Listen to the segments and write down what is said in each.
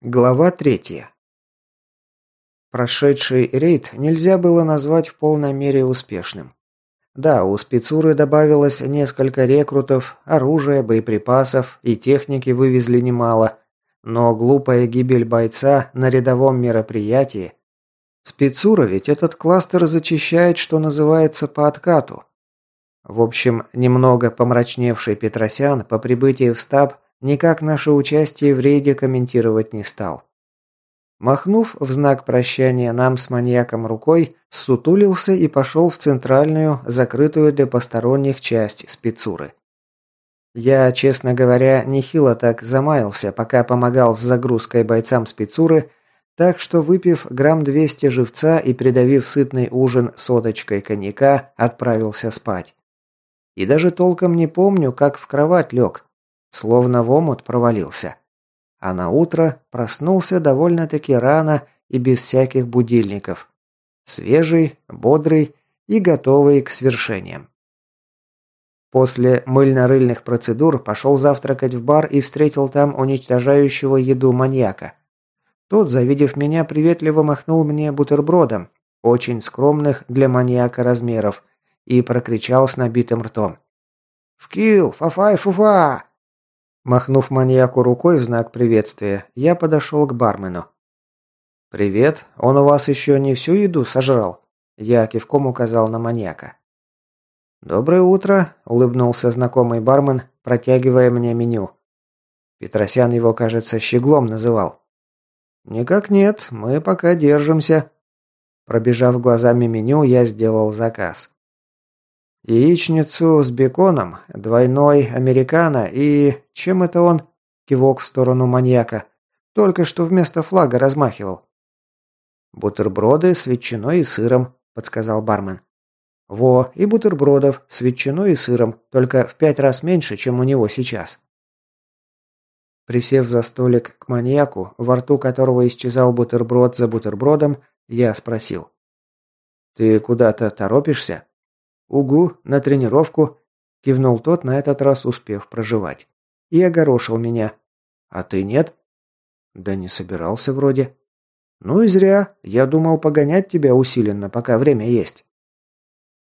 Глава третья. Прошедший рейд нельзя было назвать в полной мере успешным. Да, у спецуры добавилось несколько рекрутов, оружия, боеприпасов и техники вывезли немало, но глупая гибель бойца на рядовом мероприятии... Спецура ведь этот кластер зачищает, что называется, по откату. В общем, немного помрачневший Петросян по прибытии в стаб никак наше участие в рейде комментировать не стал. Махнув в знак прощания нам с маньяком рукой, сутулился и пошел в центральную, закрытую для посторонних часть спецуры. Я, честно говоря, нехило так замаялся, пока помогал с загрузкой бойцам спецуры, так что, выпив грамм 200 живца и придавив сытный ужин содочкой коньяка, отправился спать. И даже толком не помню, как в кровать лег, Словно в омут провалился. А на утро проснулся довольно-таки рано и без всяких будильников. Свежий, бодрый и готовый к свершениям. После мыльно-рыльных процедур пошел завтракать в бар и встретил там уничтожающего еду маньяка. Тот, завидев меня, приветливо махнул мне бутербродом, очень скромных для маньяка размеров, и прокричал с набитым ртом. «Вкил! Фафай-фуфа!» Махнув маньяку рукой в знак приветствия, я подошел к бармену. «Привет, он у вас еще не всю еду сожрал?» Я кивком указал на маньяка. «Доброе утро», – улыбнулся знакомый бармен, протягивая мне меню. Петросян его, кажется, щеглом называл. «Никак нет, мы пока держимся». Пробежав глазами меню, я сделал заказ. Яичницу с беконом, двойной американо и... Чем это он? Кивок в сторону маньяка. Только что вместо флага размахивал. «Бутерброды с ветчиной и сыром», – подсказал бармен. «Во, и бутербродов с ветчиной и сыром, только в пять раз меньше, чем у него сейчас». Присев за столик к маньяку, во рту которого исчезал бутерброд за бутербродом, я спросил. «Ты куда-то торопишься?» «Угу, на тренировку», – кивнул тот, на этот раз успев проживать. И огорошил меня. «А ты нет?» «Да не собирался вроде». «Ну и зря. Я думал погонять тебя усиленно, пока время есть».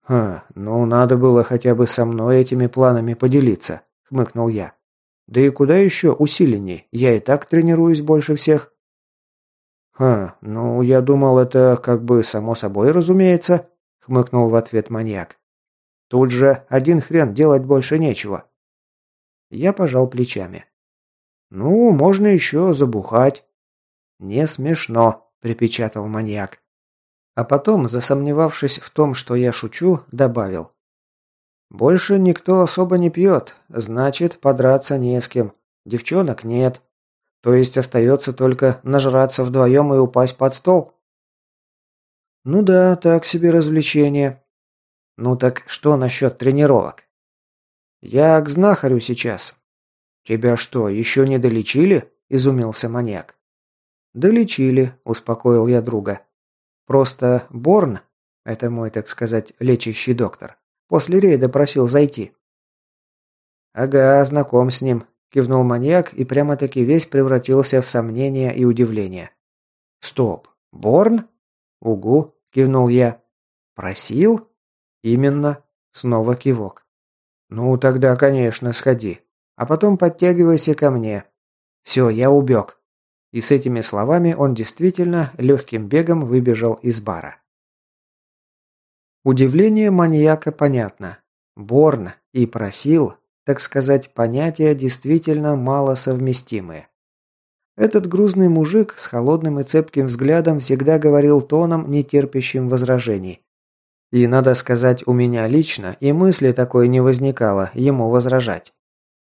«Ха, ну надо было хотя бы со мной этими планами поделиться», – хмыкнул я. «Да и куда еще усиленней? Я и так тренируюсь больше всех». «Ха, ну я думал, это как бы само собой разумеется», – хмыкнул в ответ маньяк. Тут же один хрен делать больше нечего. Я пожал плечами. Ну, можно еще забухать. Не смешно, припечатал маньяк. А потом, засомневавшись в том, что я шучу, добавил. Больше никто особо не пьет, значит, подраться не с кем. Девчонок нет. То есть остается только нажраться вдвоем и упасть под стол? Ну да, так себе развлечение. Ну так что насчет тренировок? Я к знахарю сейчас. Тебя что, еще не долечили? Изумился маньяк. Долечили, успокоил я друга. Просто Борн, это мой, так сказать, лечащий доктор, после рейда просил зайти. Ага, знаком с ним, кивнул маньяк и прямо-таки весь превратился в сомнение и удивление. Стоп, Борн? Угу, кивнул я. Просил? «Именно». Снова кивок. «Ну, тогда, конечно, сходи. А потом подтягивайся ко мне. Все, я убег». И с этими словами он действительно легким бегом выбежал из бара. Удивление маньяка понятно. Борн и просил, так сказать, понятия действительно мало совместимые. Этот грузный мужик с холодным и цепким взглядом всегда говорил тоном, не терпящим возражений. И, надо сказать, у меня лично и мысли такой не возникало ему возражать.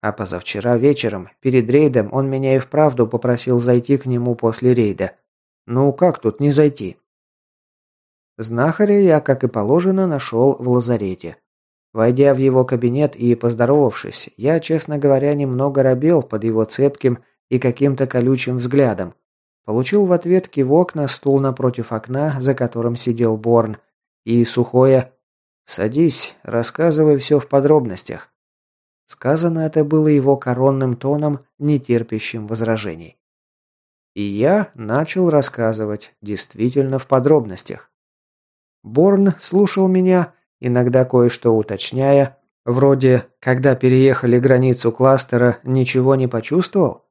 А позавчера вечером, перед рейдом, он меня и вправду попросил зайти к нему после рейда. Ну как тут не зайти? Знахаря я, как и положено, нашел в лазарете. Войдя в его кабинет и поздоровавшись, я, честно говоря, немного робел под его цепким и каким-то колючим взглядом. Получил в ответ кивок на стул напротив окна, за которым сидел Борн, и сухое «Садись, рассказывай все в подробностях». Сказано это было его коронным тоном, не терпящим возражений. И я начал рассказывать, действительно в подробностях. Борн слушал меня, иногда кое-что уточняя, вроде «когда переехали границу кластера, ничего не почувствовал?»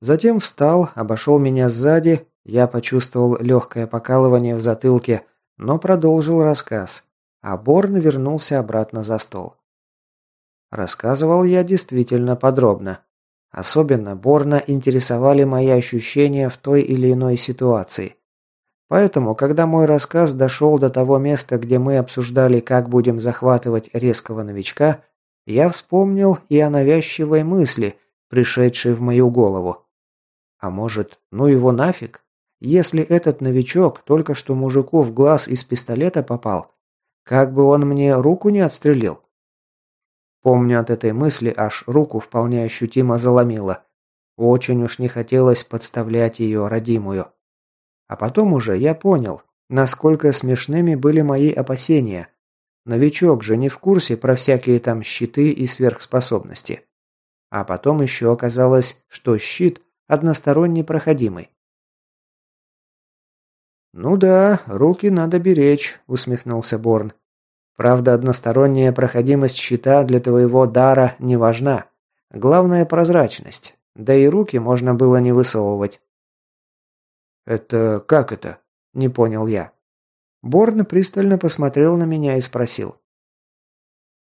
Затем встал, обошел меня сзади, я почувствовал легкое покалывание в затылке, но продолжил рассказ, а Борн вернулся обратно за стол. Рассказывал я действительно подробно. Особенно Борна интересовали мои ощущения в той или иной ситуации. Поэтому, когда мой рассказ дошел до того места, где мы обсуждали, как будем захватывать резкого новичка, я вспомнил и о навязчивой мысли, пришедшей в мою голову. А может, ну его нафиг? Если этот новичок только что мужику в глаз из пистолета попал, как бы он мне руку не отстрелил? Помню, от этой мысли аж руку вполне ощутимо заломило. Очень уж не хотелось подставлять ее родимую. А потом уже я понял, насколько смешными были мои опасения. Новичок же не в курсе про всякие там щиты и сверхспособности. А потом еще оказалось, что щит односторонне проходимый. «Ну да, руки надо беречь», – усмехнулся Борн. «Правда, односторонняя проходимость щита для твоего дара не важна. Главное – прозрачность. Да и руки можно было не высовывать». «Это как это?» – не понял я. Борн пристально посмотрел на меня и спросил.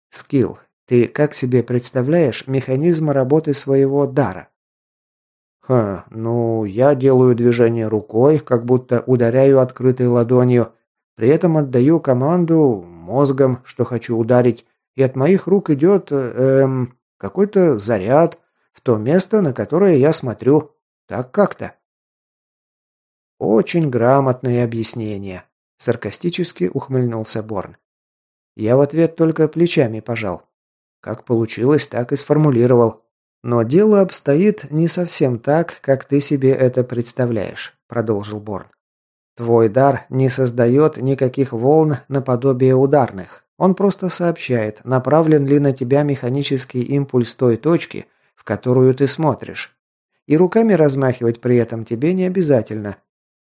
«Скилл, ты как себе представляешь механизм работы своего дара?» Ха, ну, я делаю движение рукой, как будто ударяю открытой ладонью, при этом отдаю команду мозгом, что хочу ударить, и от моих рук идет, эм, какой-то заряд в то место, на которое я смотрю. Так как-то. Очень грамотное объяснение, саркастически ухмыльнулся Борн. Я в ответ только плечами пожал. Как получилось, так и сформулировал. «Но дело обстоит не совсем так, как ты себе это представляешь», – продолжил Борн. «Твой дар не создает никаких волн наподобие ударных. Он просто сообщает, направлен ли на тебя механический импульс той точки, в которую ты смотришь. И руками размахивать при этом тебе не обязательно.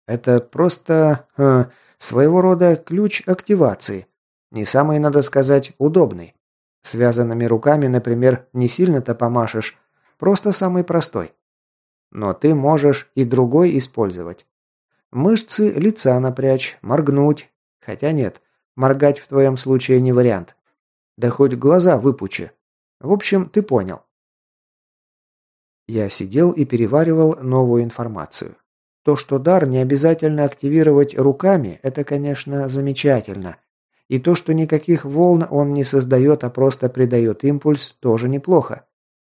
Это просто э, своего рода ключ активации. Не самый, надо сказать, удобный. Связанными руками, например, не сильно-то помашешь, Просто самый простой. Но ты можешь и другой использовать. Мышцы лица напрячь, моргнуть. Хотя нет, моргать в твоем случае не вариант. Да хоть глаза выпучи. В общем, ты понял. Я сидел и переваривал новую информацию. То, что дар не обязательно активировать руками, это, конечно, замечательно. И то, что никаких волн он не создает, а просто придает импульс, тоже неплохо.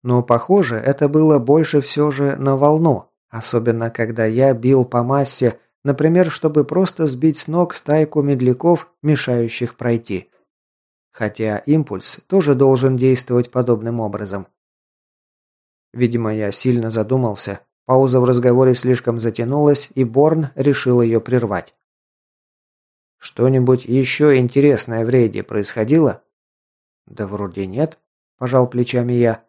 Но, похоже, это было больше все же на волну, особенно когда я бил по массе, например, чтобы просто сбить с ног стайку медляков, мешающих пройти. Хотя импульс тоже должен действовать подобным образом. Видимо, я сильно задумался, пауза в разговоре слишком затянулась, и Борн решил ее прервать. «Что-нибудь еще интересное в рейде происходило?» «Да вроде нет», – пожал плечами я.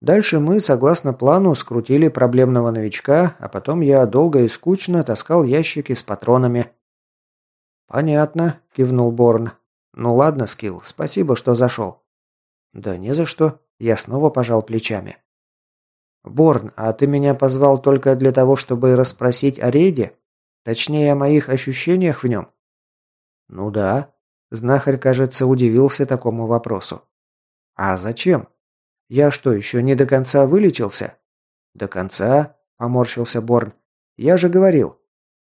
Дальше мы, согласно плану, скрутили проблемного новичка, а потом я долго и скучно таскал ящики с патронами. «Понятно», – кивнул Борн. «Ну ладно, Скилл, спасибо, что зашел». «Да не за что», – я снова пожал плечами. «Борн, а ты меня позвал только для того, чтобы расспросить о рейде? Точнее, о моих ощущениях в нем?» «Ну да». Знахарь, кажется, удивился такому вопросу. «А зачем?» Я что, еще не до конца вылечился? До конца? Поморщился Борн. Я же говорил.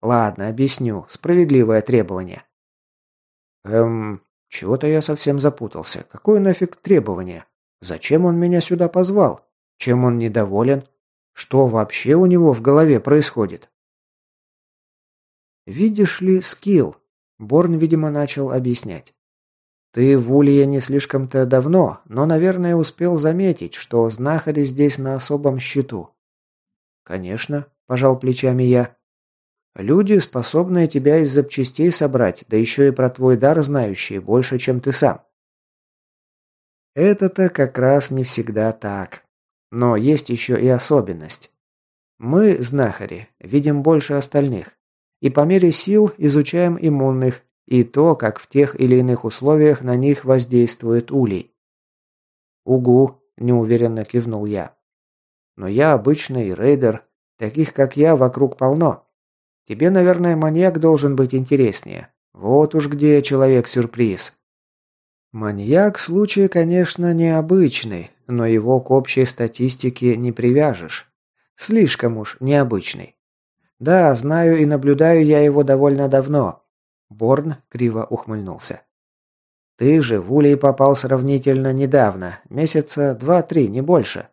Ладно, объясню. Справедливое требование. Эм, чего-то я совсем запутался. Какое нафиг требование? Зачем он меня сюда позвал? Чем он недоволен? Что вообще у него в голове происходит? Видишь ли, скилл. Борн, видимо, начал объяснять. Ты в Улье не слишком-то давно, но, наверное, успел заметить, что знахари здесь на особом счету. Конечно, пожал плечами я. Люди, способные тебя из запчастей собрать, да еще и про твой дар знающие, больше, чем ты сам. Это-то как раз не всегда так. Но есть еще и особенность. Мы, знахари, видим больше остальных. И по мере сил изучаем иммунных и то, как в тех или иных условиях на них воздействует улей. «Угу», – неуверенно кивнул я. «Но я обычный рейдер. Таких, как я, вокруг полно. Тебе, наверное, маньяк должен быть интереснее. Вот уж где человек-сюрприз». Маньяк – случай, конечно, необычный, но его к общей статистике не привяжешь. Слишком уж необычный. Да, знаю и наблюдаю я его довольно давно. Борн криво ухмыльнулся. Ты же в Улей попал сравнительно недавно, месяца два-три, не больше.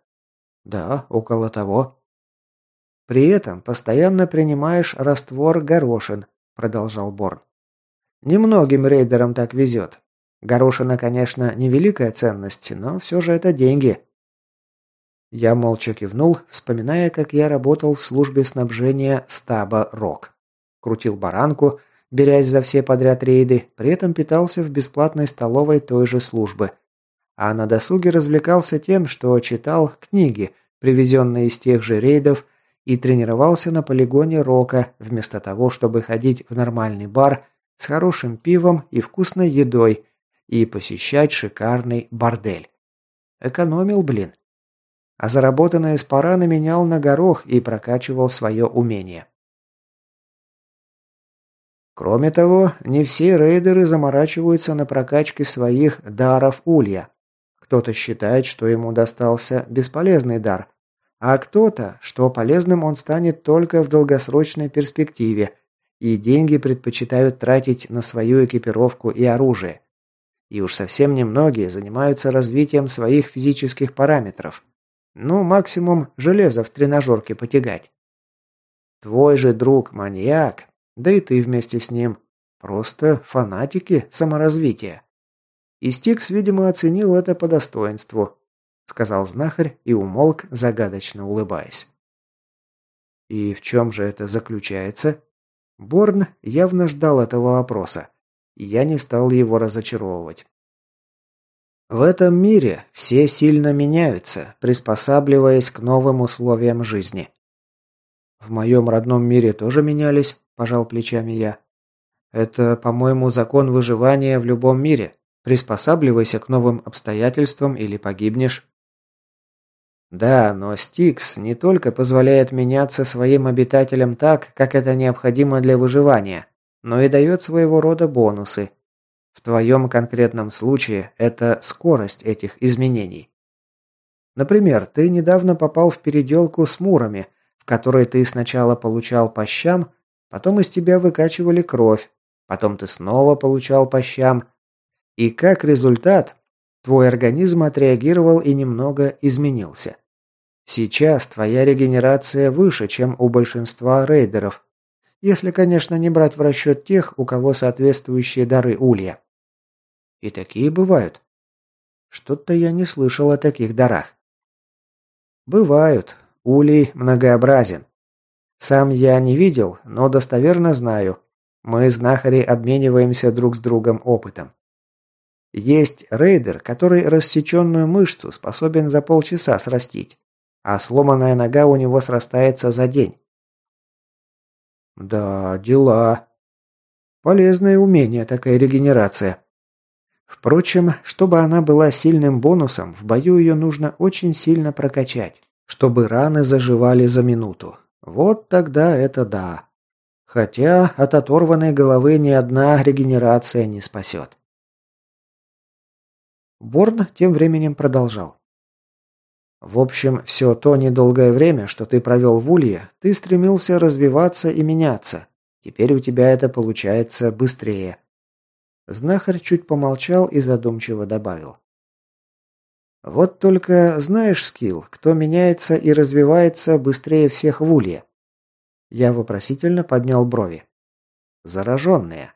Да, около того. При этом постоянно принимаешь раствор горошин, продолжал Борн. Немногим рейдерам так везет. Горошина, конечно, невеликая ценность, но все же это деньги. Я молча кивнул, вспоминая, как я работал в службе снабжения стаба «Рок». Крутил баранку, берясь за все подряд рейды, при этом питался в бесплатной столовой той же службы. А на досуге развлекался тем, что читал книги, привезенные из тех же рейдов, и тренировался на полигоне Рока, вместо того, чтобы ходить в нормальный бар с хорошим пивом и вкусной едой – и посещать шикарный бордель. Экономил, блин. А заработанное с пора наменял на горох и прокачивал свое умение. Кроме того, не все рейдеры заморачиваются на прокачке своих даров улья. Кто-то считает, что ему достался бесполезный дар, а кто-то, что полезным он станет только в долгосрочной перспективе, и деньги предпочитают тратить на свою экипировку и оружие. И уж совсем немногие занимаются развитием своих физических параметров. Ну, максимум железо в тренажерке потягать. Твой же друг маньяк, да и ты вместе с ним, просто фанатики саморазвития. И Стикс, видимо, оценил это по достоинству, сказал знахарь и умолк, загадочно улыбаясь. И в чем же это заключается? Борн явно ждал этого вопроса я не стал его разочаровывать. В этом мире все сильно меняются, приспосабливаясь к новым условиям жизни. В моем родном мире тоже менялись, пожал плечами я. Это, по-моему, закон выживания в любом мире. Приспосабливайся к новым обстоятельствам или погибнешь. Да, но Стикс не только позволяет меняться своим обитателям так, как это необходимо для выживания, но и дает своего рода бонусы. В твоем конкретном случае это скорость этих изменений. Например, ты недавно попал в переделку с мурами, которой ты сначала получал по щам, потом из тебя выкачивали кровь, потом ты снова получал по щам, и как результат твой организм отреагировал и немного изменился. Сейчас твоя регенерация выше, чем у большинства рейдеров, если, конечно, не брать в расчет тех, у кого соответствующие дары улья. И такие бывают. Что-то я не слышал о таких дарах. Бывают. Улей многообразен. Сам я не видел, но достоверно знаю. Мы, знахари, обмениваемся друг с другом опытом. Есть рейдер, который рассеченную мышцу способен за полчаса срастить, а сломанная нога у него срастается за день. Да, дела. Полезное умение такая регенерация. Впрочем, чтобы она была сильным бонусом, в бою ее нужно очень сильно прокачать, чтобы раны заживали за минуту. Вот тогда это да. Хотя от оторванной головы ни одна регенерация не спасет. Борн тем временем продолжал. В общем, все то недолгое время, что ты провел в Улье, ты стремился развиваться и меняться. Теперь у тебя это получается быстрее. Знахарь чуть помолчал и задумчиво добавил. Вот только знаешь, Скилл, кто меняется и развивается быстрее всех в Улье? Я вопросительно поднял брови. Зараженные.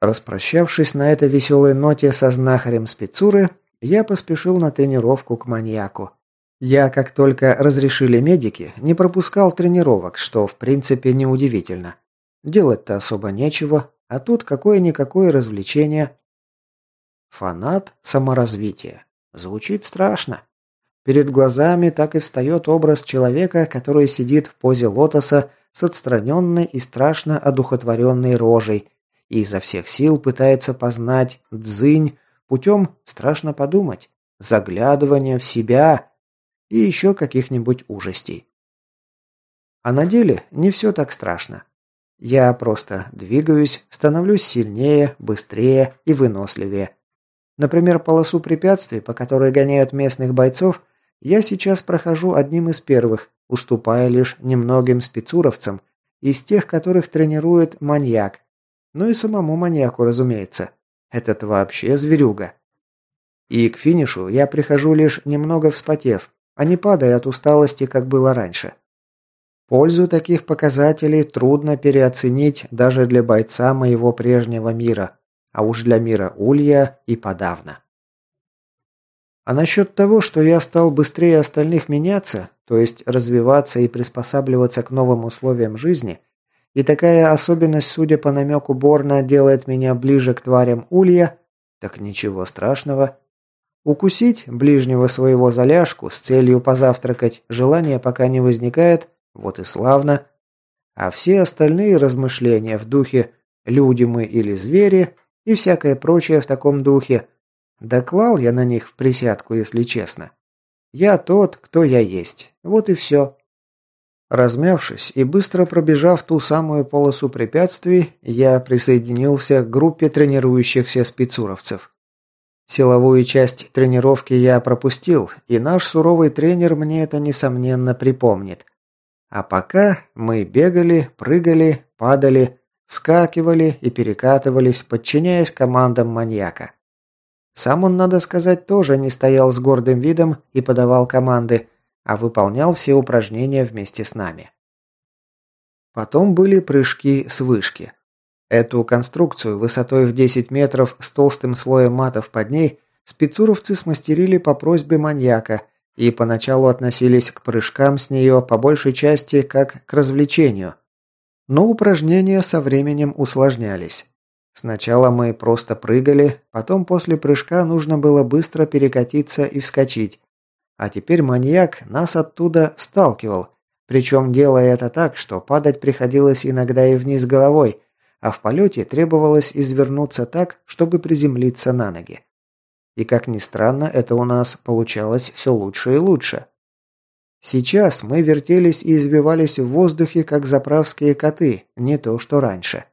Распрощавшись на этой веселой ноте со знахарем спецуры, я поспешил на тренировку к маньяку. Я, как только разрешили медики, не пропускал тренировок, что в принципе неудивительно. Делать-то особо нечего, а тут какое-никакое развлечение. Фанат саморазвития. Звучит страшно. Перед глазами так и встает образ человека, который сидит в позе лотоса с отстраненной и страшно одухотворенной рожей и изо всех сил пытается познать дзынь путем, страшно подумать, заглядывания в себя и еще каких-нибудь ужастей. А на деле не все так страшно. Я просто двигаюсь, становлюсь сильнее, быстрее и выносливее. Например, полосу препятствий, по которой гоняют местных бойцов, я сейчас прохожу одним из первых, уступая лишь немногим спецуровцам, из тех, которых тренирует маньяк. Ну и самому маньяку, разумеется. Этот вообще зверюга. И к финишу я прихожу лишь немного вспотев, а не падая от усталости, как было раньше. Пользу таких показателей трудно переоценить даже для бойца моего прежнего мира, а уж для мира Улья и подавно. А насчет того, что я стал быстрее остальных меняться, то есть развиваться и приспосабливаться к новым условиям жизни, и такая особенность, судя по намеку Борна, делает меня ближе к тварям Улья, так ничего страшного. Укусить ближнего своего заляжку с целью позавтракать желания пока не возникает – вот и славно. А все остальные размышления в духе «люди мы или звери» и всякое прочее в таком духе, доклал я на них в присядку, если честно. Я тот, кто я есть. Вот и все. Размявшись и быстро пробежав ту самую полосу препятствий, я присоединился к группе тренирующихся спецуровцев. Силовую часть тренировки я пропустил, и наш суровый тренер мне это несомненно припомнит. А пока мы бегали, прыгали, падали, вскакивали и перекатывались, подчиняясь командам маньяка. Сам он, надо сказать, тоже не стоял с гордым видом и подавал команды, а выполнял все упражнения вместе с нами. Потом были прыжки с вышки. Эту конструкцию высотой в 10 метров с толстым слоем матов под ней спецуровцы смастерили по просьбе маньяка и поначалу относились к прыжкам с нее по большей части как к развлечению. Но упражнения со временем усложнялись. Сначала мы просто прыгали, потом после прыжка нужно было быстро перекатиться и вскочить. А теперь маньяк нас оттуда сталкивал, причем делая это так, что падать приходилось иногда и вниз головой, а в полете требовалось извернуться так, чтобы приземлиться на ноги. И как ни странно, это у нас получалось все лучше и лучше. Сейчас мы вертелись и избивались в воздухе, как заправские коты, не то что раньше.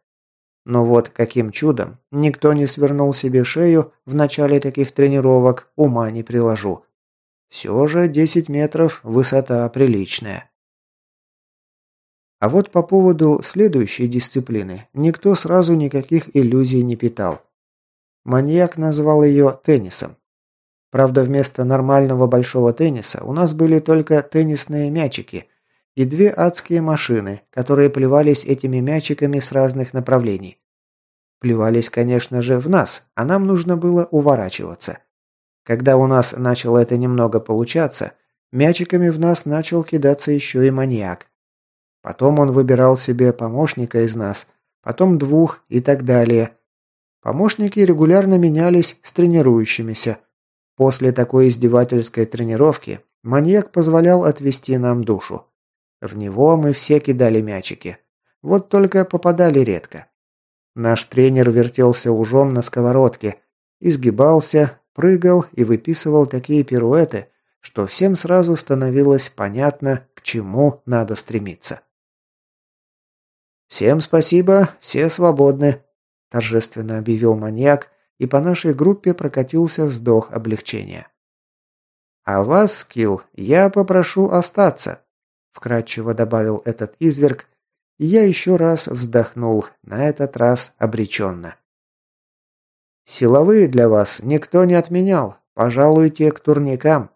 Но вот каким чудом никто не свернул себе шею в начале таких тренировок, ума не приложу. Все же 10 метров высота приличная. А вот по поводу следующей дисциплины никто сразу никаких иллюзий не питал. Маньяк назвал ее теннисом. Правда, вместо нормального большого тенниса у нас были только теннисные мячики и две адские машины, которые плевались этими мячиками с разных направлений. Плевались, конечно же, в нас, а нам нужно было уворачиваться. Когда у нас начало это немного получаться, мячиками в нас начал кидаться еще и маньяк. Потом он выбирал себе помощника из нас, потом двух и так далее, Помощники регулярно менялись с тренирующимися. После такой издевательской тренировки маньяк позволял отвести нам душу. В него мы все кидали мячики. Вот только попадали редко. Наш тренер вертелся ужом на сковородке, изгибался, прыгал и выписывал такие пируэты, что всем сразу становилось понятно, к чему надо стремиться. «Всем спасибо, все свободны», торжественно объявил маньяк, и по нашей группе прокатился вздох облегчения. «А вас, Скилл, я попрошу остаться», – вкратчиво добавил этот изверг, и я еще раз вздохнул, на этот раз обреченно. «Силовые для вас никто не отменял, пожалуйте к турникам»,